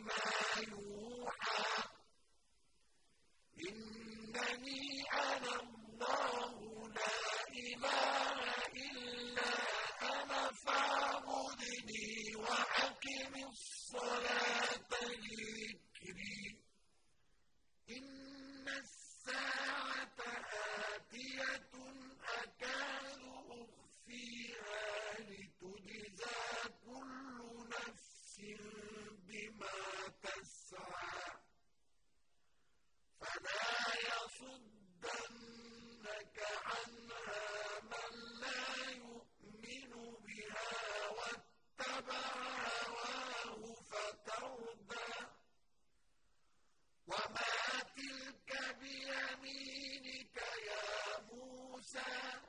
كنت بنا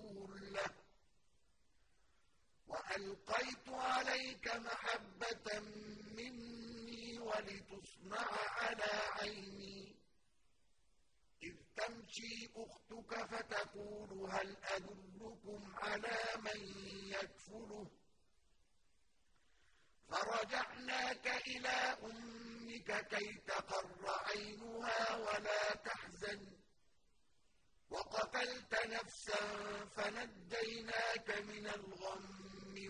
وألقيت عليك محبة مني ولتصنع على عيني. إذ تمشي أختك فتقول هل أدلكم على من يكفله؟ فرجعناك إلى أمك كي تقر عينها ولا تحزن. وقتلت نفسا فنجيناك من الغم.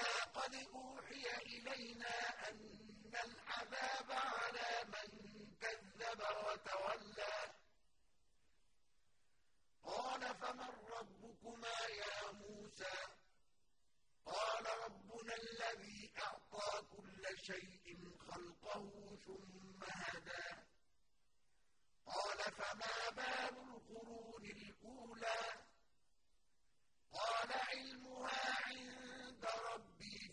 إنا قد أوحي إلينا أن العذاب على من كذب وتولى. قال فمن ربكما يا موسى؟ قال ربنا الذي أعطى كل شيء خلقه ثم هدى. قال فما بال القرون الأولى؟ قال علمها عند ربي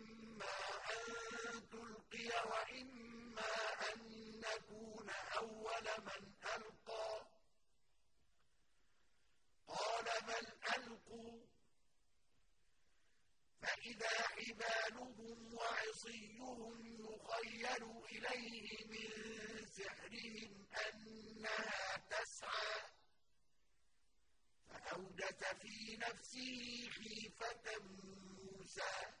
إما أن تلقي وإما أن نكون أول من ألقى. قال بل ألقوا؟ فإذا حبالهم وعصيهم يخيل إليه من سحرهم أنها تسعى. فأوجس في نفسه خيفة موسى.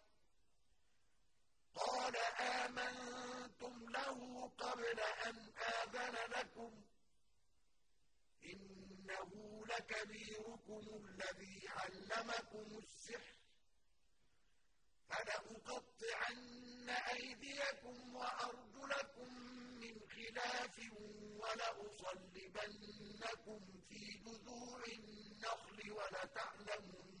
قال آمنتم له قبل أن آذن لكم إنه لكبيركم الذي علمكم السحر فلأقطعن أيديكم وأرجلكم من خلاف ولأصلبنكم في جذوع النخل ولتعلمن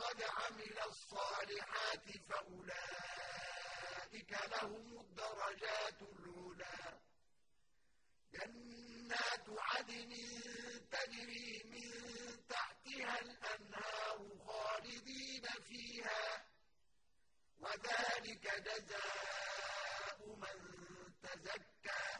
قد عمل الصالحات فأولئك لهم الدرجات العلا جنات عدن تجري من تحتها الأنهار خالدين فيها وذلك جزاء من تزكى.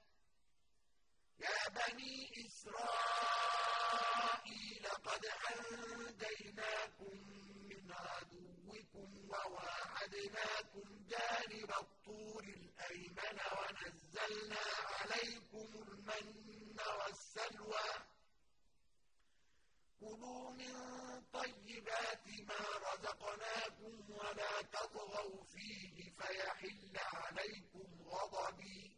يا بني إسرائيل قد أنجيناكم من عدوكم وواعدناكم جانب الطور الأيمن ونزلنا عليكم المن والسلوى. كلوا من طيبات ما رزقناكم ولا تطغوا فيه فيحل عليكم غضبي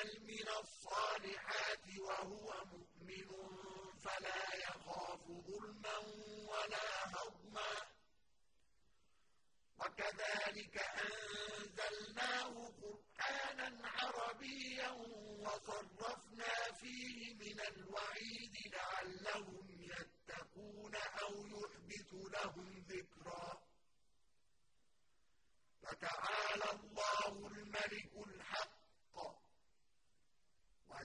يعمل من الصالحات وهو مؤمن فلا يخاف ظلما ولا هضما. وكذلك أنزلناه قرآنا عربيا وصرفنا فيه من الوعيد لعلهم يتقون أو يحبث لهم ذكرا. فتعالى الله الملك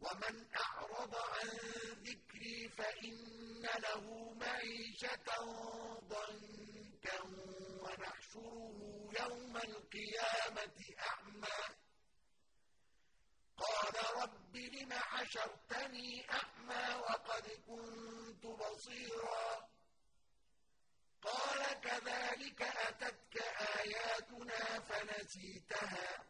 ومن أعرض عن ذكري فإن له معيشة ضنكا ونحشره يوم القيامة أعمى. قال رب لم حشرتني أعمى وقد كنت بصيرا. قال كذلك أتتك آياتنا فنسيتها.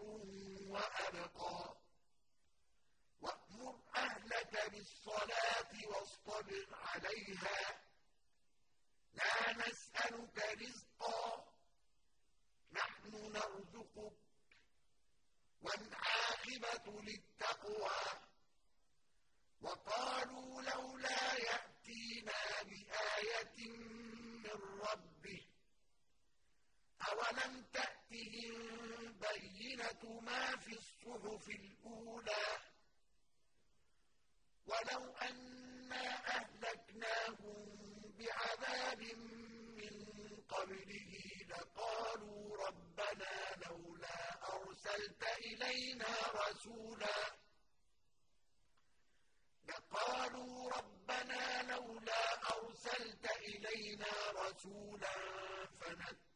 أولم تأتهم بينة ما في الصحف الأولى؟ ولو أنا أهلكناهم بعذاب من قبله لقالوا ربنا لولا أرسلت إلينا رسولا. لقالوا ربنا لولا أرسلت إلينا رسولا فنتبع